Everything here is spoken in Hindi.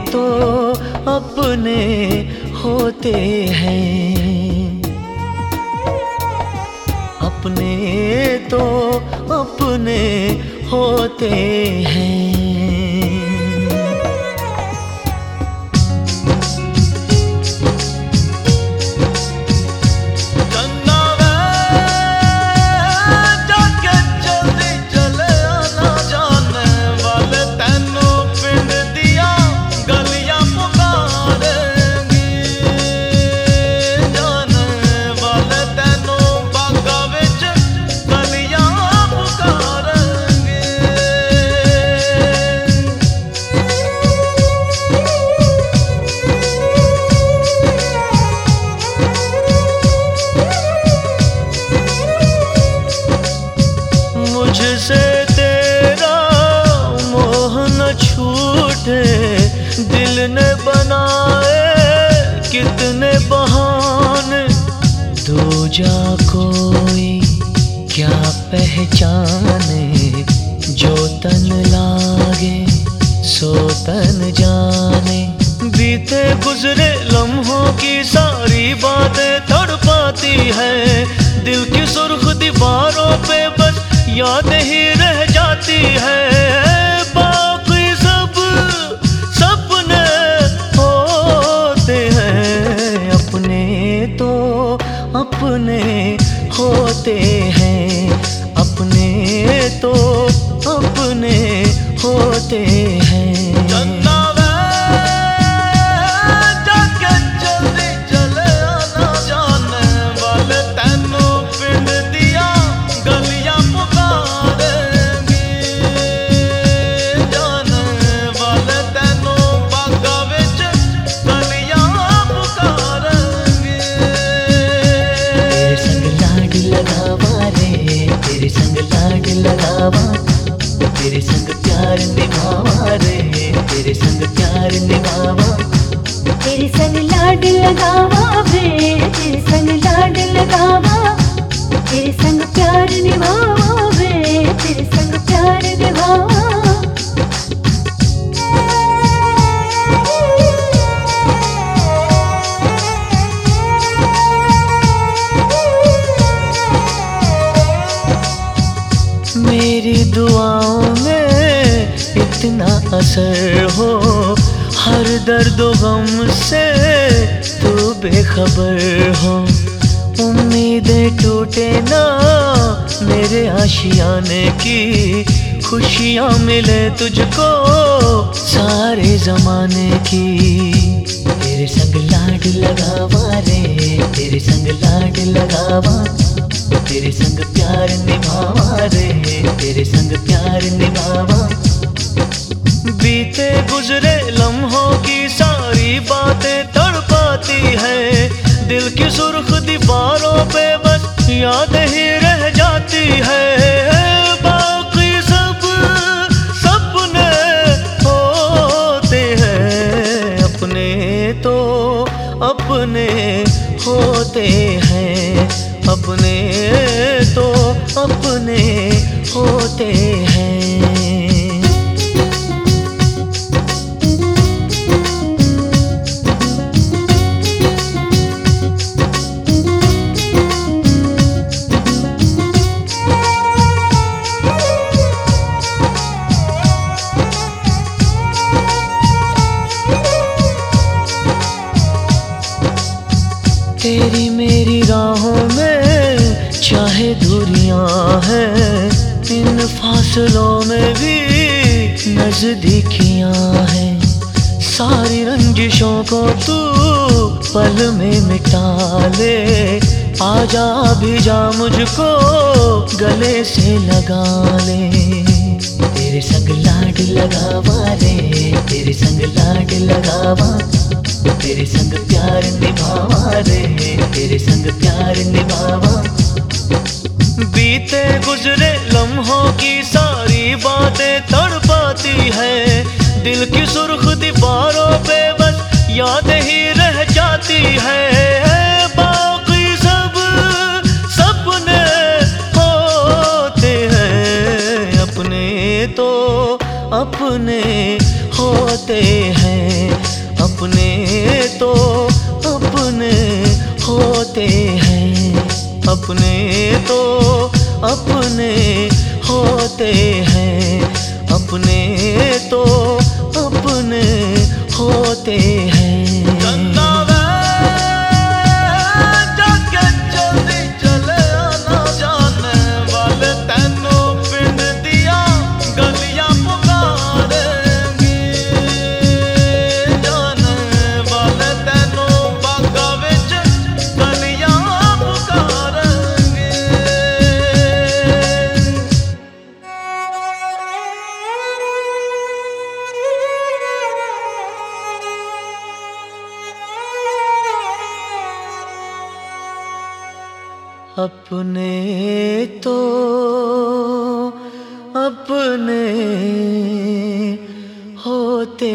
तो अपने होते हैं। अपने तो अपने होते हैं। ने बनाए, कितने बहाने। दो जा कोई क्या पहचाने, जो तन लागे, सो तन जाने। बीते गुजरे लम्हों की सारी बातें तड़ पाती है। दिल की सुर्ख दीवारों पे बस याद ही रह जाती है। होते हैं। अपने तो अपने होते हैं लगावा तेरे संग प्यार निभावा रे तेरे संग प्यार निभावा। तेरे संग लाड लगावा असर हो, हर दर्द गम से तू बेखबर हो। उम्मीदें टूटे ना, मेरे आशियाने की खुशियाँ मिले तुझको सारे जमाने की। तेरे संग लाड लगावा रे, तेरे संग लाड लगावा, तेरे संग प्यार निभावा रे, तेरे संग प्यार गुजरे, लम्हों की सारी बातें तड़पाती है। दिल की सुर्ख दीवारों पे बस याद ही रह जाती है। बाकी सब सपने होते हैं, अपने तो अपने होते हैं। अपने तो अपने होते हैं तेरी मेरी राहों में चाहे दूरियाँ हैं, इन फासलों में भी नजदीकियाँ हैं। सारी रंजिशों को तू पल में मिटा ले, आजा भी जा मुझको गले से लगा ले। तेरे संग लाड लगावा रे, तेरे संग लाड लगावा। तेरे संग प्यार निभावा रे, तेरे संग प्यार निभावा। बीते गुजरे लम्हों की सारी बातें तड़पाती है, दिल की सुर्ख दीवारों पे बस याद ही रह जाती है। तो अपने होते हैं। अपने तो अपने होते हैं। अपने तो अपने होते हैं। अपने तो अपने होते हैं। अपने तो अपने होते